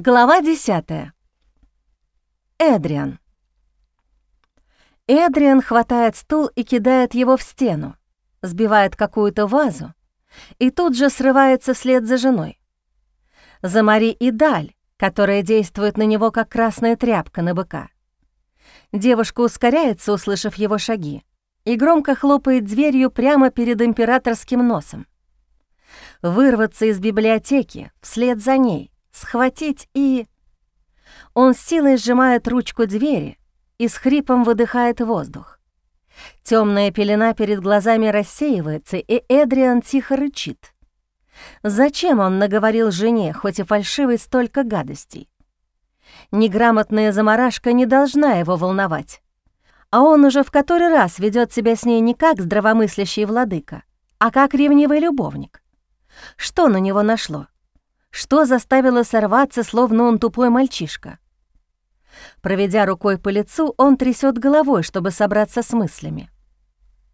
Глава 10. Эдриан. Эдриан хватает стул и кидает его в стену, сбивает какую-то вазу и тут же срывается вслед за женой. За Мари и Даль, которая действует на него как красная тряпка на быка. Девушка ускоряется, услышав его шаги, и громко хлопает дверью прямо перед императорским носом. Вырваться из библиотеки вслед за ней — схватить и... Он с силой сжимает ручку двери и с хрипом выдыхает воздух. Темная пелена перед глазами рассеивается, и Эдриан тихо рычит. Зачем он наговорил жене, хоть и фальшивой, столько гадостей? Неграмотная заморашка не должна его волновать. А он уже в который раз ведет себя с ней не как здравомыслящий владыка, а как ревнивый любовник. Что на него нашло? Что заставило сорваться, словно он тупой мальчишка? Проведя рукой по лицу, он трясет головой, чтобы собраться с мыслями.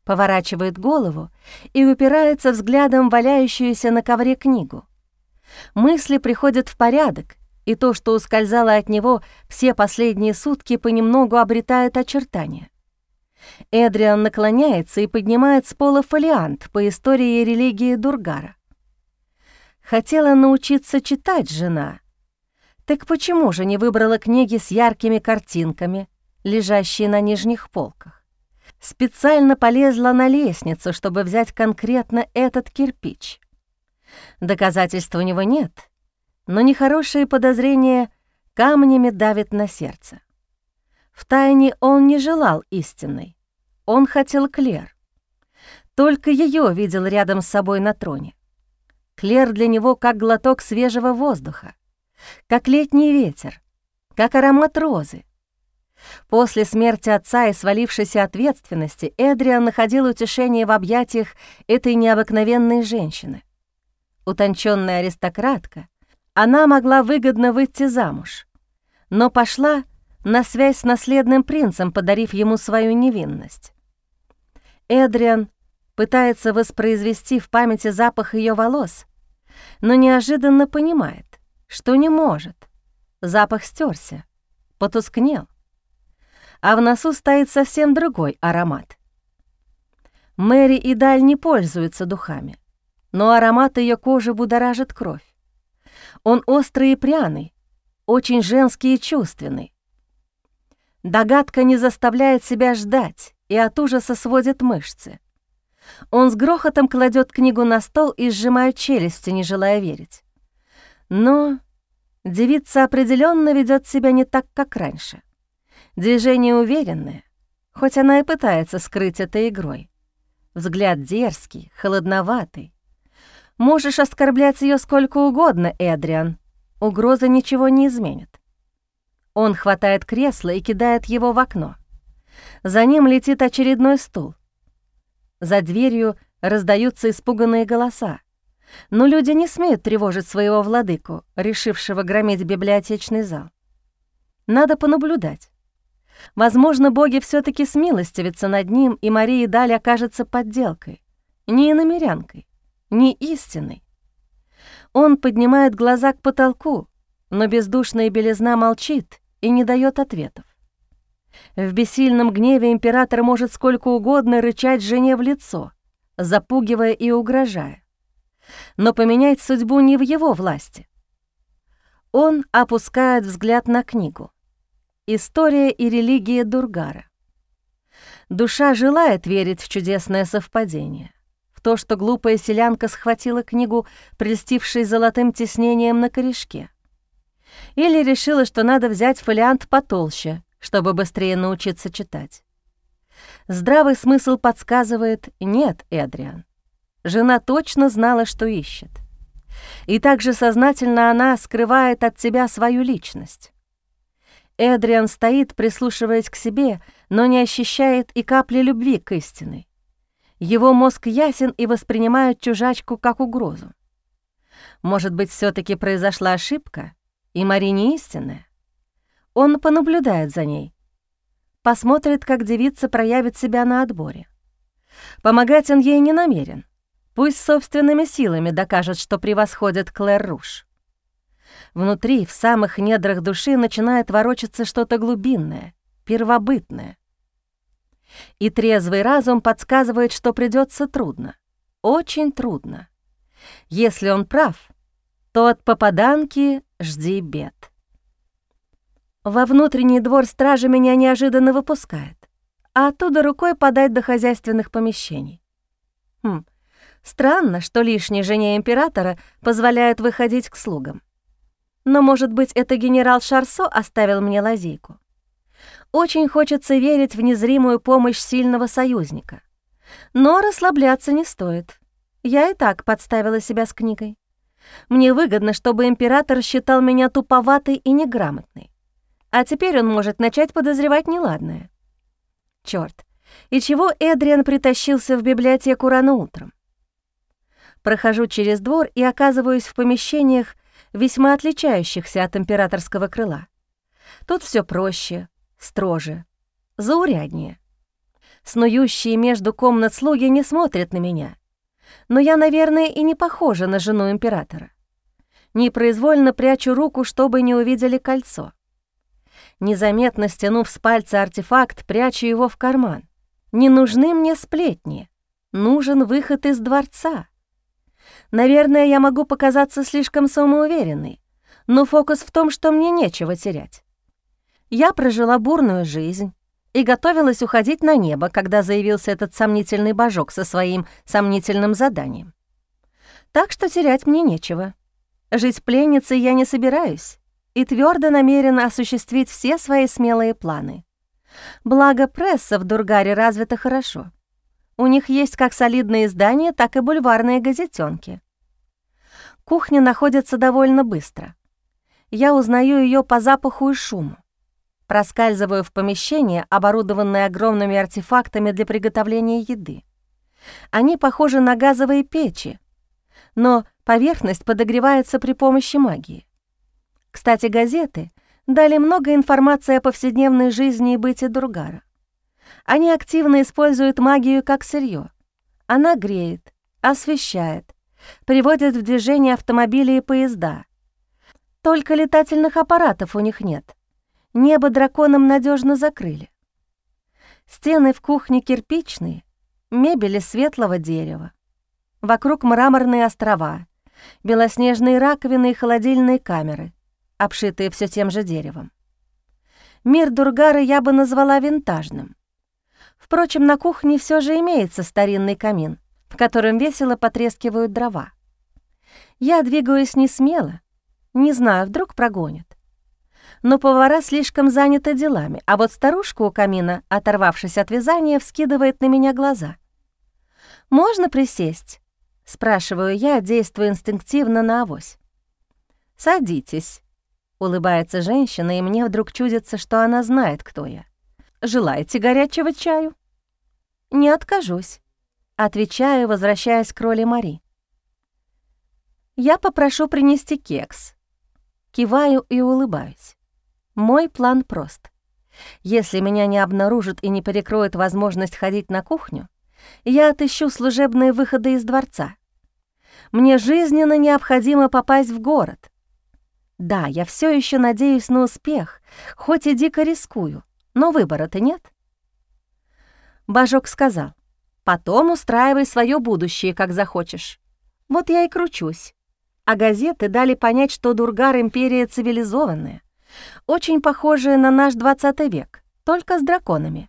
Поворачивает голову и упирается взглядом в валяющуюся на ковре книгу. Мысли приходят в порядок, и то, что ускользало от него все последние сутки, понемногу обретает очертания. Эдриан наклоняется и поднимает с пола фолиант по истории религии Дургара. Хотела научиться читать жена. Так почему же не выбрала книги с яркими картинками, лежащие на нижних полках? Специально полезла на лестницу, чтобы взять конкретно этот кирпич. Доказательств у него нет, но нехорошие подозрения камнями давят на сердце. Втайне он не желал истинной. Он хотел Клер. Только ее видел рядом с собой на троне. Клер для него как глоток свежего воздуха, как летний ветер, как аромат розы. После смерти отца и свалившейся ответственности Эдриан находил утешение в объятиях этой необыкновенной женщины. Утонченная аристократка, она могла выгодно выйти замуж, но пошла на связь с наследным принцем, подарив ему свою невинность. Эдриан пытается воспроизвести в памяти запах ее волос, но неожиданно понимает, что не может. Запах стерся, потускнел, а в носу стоит совсем другой аромат. Мэри и Даль не пользуются духами, но аромат ее кожи будоражит кровь. Он острый и пряный, очень женский и чувственный. Догадка не заставляет себя ждать и от ужаса сводит мышцы. Он с грохотом кладет книгу на стол и сжимает челюсти, не желая верить. Но девица определенно ведет себя не так, как раньше. Движение уверенное, хоть она и пытается скрыть это игрой. Взгляд дерзкий, холодноватый. Можешь оскорблять ее сколько угодно, Эдриан. Угроза ничего не изменит. Он хватает кресло и кидает его в окно. За ним летит очередной стул. За дверью раздаются испуганные голоса. Но люди не смеют тревожить своего владыку, решившего громить библиотечный зал. Надо понаблюдать. Возможно, боги все таки смилостивятся над ним, и Мария Даль окажется подделкой, не иномерянкой, не истинной. Он поднимает глаза к потолку, но бездушная белизна молчит и не дает ответов. В бессильном гневе император может сколько угодно рычать жене в лицо, запугивая и угрожая. Но поменять судьбу не в его власти. Он опускает взгляд на книгу. История и религия Дургара. Душа желает верить в чудесное совпадение, в то, что глупая селянка схватила книгу, прельстившей золотым тиснением на корешке. Или решила, что надо взять фолиант потолще, чтобы быстрее научиться читать. Здравый смысл подсказывает «нет, Эдриан». Жена точно знала, что ищет. И также сознательно она скрывает от тебя свою личность. Эдриан стоит, прислушиваясь к себе, но не ощущает и капли любви к истине. Его мозг ясен и воспринимает чужачку как угрозу. Может быть, все таки произошла ошибка, и Мари не истинная? Он понаблюдает за ней. Посмотрит, как девица проявит себя на отборе. Помогать он ей не намерен. Пусть собственными силами докажет, что превосходит Клэр Руш. Внутри, в самых недрах души, начинает ворочаться что-то глубинное, первобытное. И трезвый разум подсказывает, что придется трудно, очень трудно. Если он прав, то от попаданки жди бед. Во внутренний двор стража меня неожиданно выпускает, а оттуда рукой подать до хозяйственных помещений. Хм, странно, что лишней жене императора позволяют выходить к слугам. Но, может быть, это генерал Шарсо оставил мне лазейку. Очень хочется верить в незримую помощь сильного союзника. Но расслабляться не стоит. Я и так подставила себя с книгой. Мне выгодно, чтобы император считал меня туповатой и неграмотной. А теперь он может начать подозревать неладное. Чёрт, и чего Эдриан притащился в библиотеку рано утром? Прохожу через двор и оказываюсь в помещениях, весьма отличающихся от императорского крыла. Тут все проще, строже, зауряднее. Снующие между комнат слуги не смотрят на меня — но я, наверное, и не похожа на жену императора. Непроизвольно прячу руку, чтобы не увидели кольцо. Незаметно стянув с пальца артефакт, прячу его в карман. Не нужны мне сплетни. Нужен выход из дворца. Наверное, я могу показаться слишком самоуверенной, но фокус в том, что мне нечего терять. Я прожила бурную жизнь, и готовилась уходить на небо, когда заявился этот сомнительный божок со своим сомнительным заданием. Так что терять мне нечего. Жить пленницей я не собираюсь и твердо намерена осуществить все свои смелые планы. Благо, пресса в Дургаре развита хорошо. У них есть как солидные издания, так и бульварные газетенки. Кухня находится довольно быстро. Я узнаю ее по запаху и шуму. Проскальзываю в помещение, оборудованное огромными артефактами для приготовления еды. Они похожи на газовые печи, но поверхность подогревается при помощи магии. Кстати, газеты дали много информации о повседневной жизни и быте Дургара. Они активно используют магию как сырье. Она греет, освещает, приводит в движение автомобили и поезда. Только летательных аппаратов у них нет — Небо драконом надежно закрыли. Стены в кухне кирпичные, мебели светлого дерева. Вокруг мраморные острова, белоснежные раковины и холодильные камеры, обшитые все тем же деревом. Мир Дургара я бы назвала винтажным. Впрочем, на кухне все же имеется старинный камин, в котором весело потрескивают дрова. Я двигаюсь не смело, не знаю, вдруг прогонят но повара слишком заняты делами, а вот старушка у камина, оторвавшись от вязания, вскидывает на меня глаза. «Можно присесть?» — спрашиваю я, действуя инстинктивно на авось. «Садитесь», — улыбается женщина, и мне вдруг чудится, что она знает, кто я. «Желаете горячего чаю?» «Не откажусь», — отвечаю, возвращаясь к роли Мари. «Я попрошу принести кекс». Киваю и улыбаюсь. Мой план прост. Если меня не обнаружат и не перекроют возможность ходить на кухню, я отыщу служебные выходы из дворца. Мне жизненно необходимо попасть в город. Да, я все еще надеюсь на успех, хоть и дико рискую, но выбора-то нет. Бажок сказал, потом устраивай свое будущее, как захочешь. Вот я и кручусь. А газеты дали понять, что Дургар — империя цивилизованная очень похожие на наш 20 век, только с драконами.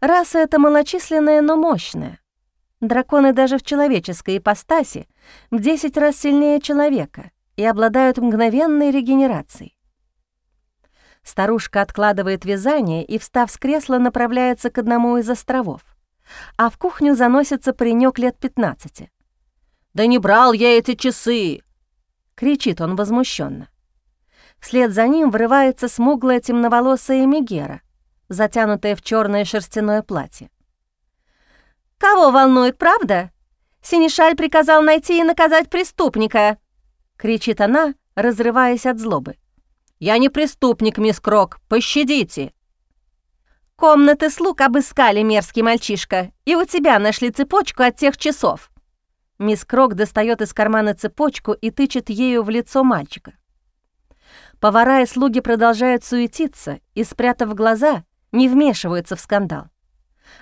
Раса эта малочисленная, но мощная. Драконы даже в человеческой ипостаси в 10 раз сильнее человека и обладают мгновенной регенерацией. Старушка откладывает вязание и, встав с кресла, направляется к одному из островов, а в кухню заносится паренек лет 15. «Да не брал я эти часы!» — кричит он возмущенно. Вслед за ним врывается смуглая темноволосая Мегера, затянутая в черное шерстяное платье. «Кого волнует, правда? Синишаль приказал найти и наказать преступника!» — кричит она, разрываясь от злобы. «Я не преступник, мисс Крок, пощадите!» «Комнаты слуг обыскали, мерзкий мальчишка, и у тебя нашли цепочку от тех часов». Мисс Крок достает из кармана цепочку и тычет ею в лицо мальчика. Повара и слуги продолжают суетиться и, спрятав глаза, не вмешиваются в скандал.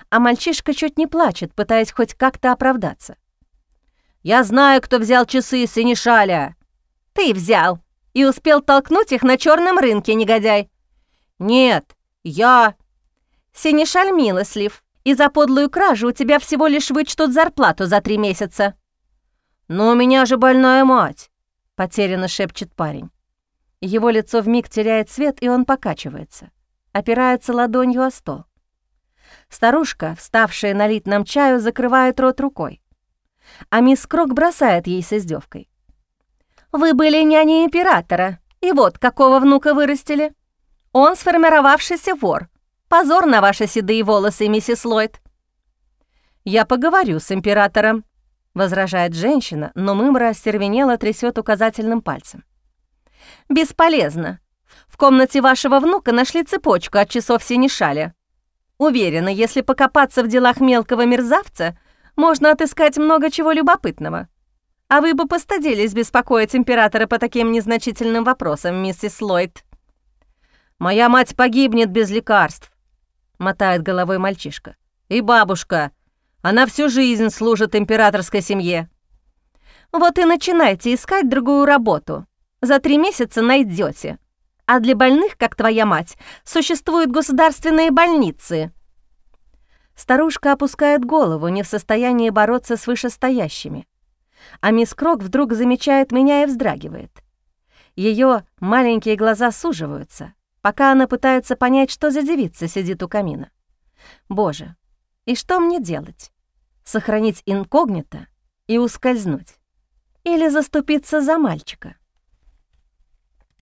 А мальчишка чуть не плачет, пытаясь хоть как-то оправдаться. «Я знаю, кто взял часы Синишаля!» «Ты взял и успел толкнуть их на черном рынке, негодяй!» «Нет, я...» «Синишаль милослив, и за подлую кражу у тебя всего лишь вычтут зарплату за три месяца». «Но у меня же больная мать», — потерянно шепчет парень. Его лицо вмиг теряет цвет, и он покачивается, опирается ладонью о стол. Старушка, вставшая налить нам чаю, закрывает рот рукой. А мисс Крок бросает ей с издевкой. «Вы были няней императора, и вот какого внука вырастили. Он сформировавшийся вор. Позор на ваши седые волосы, миссис Ллойд». «Я поговорю с императором», — возражает женщина, но мымра остервенело трясет указательным пальцем. «Бесполезно. В комнате вашего внука нашли цепочку от часов Синишаля. Уверена, если покопаться в делах мелкого мерзавца, можно отыскать много чего любопытного. А вы бы постыдились беспокоить императора по таким незначительным вопросам, миссис Ллойд». «Моя мать погибнет без лекарств», — мотает головой мальчишка. «И бабушка. Она всю жизнь служит императорской семье». «Вот и начинайте искать другую работу. За три месяца найдете. А для больных, как твоя мать, существуют государственные больницы». Старушка опускает голову, не в состоянии бороться с вышестоящими. А мисс Крок вдруг замечает меня и вздрагивает. Ее маленькие глаза суживаются, пока она пытается понять, что за девица сидит у камина. Боже, и что мне делать? Сохранить инкогнито и ускользнуть? Или заступиться за мальчика?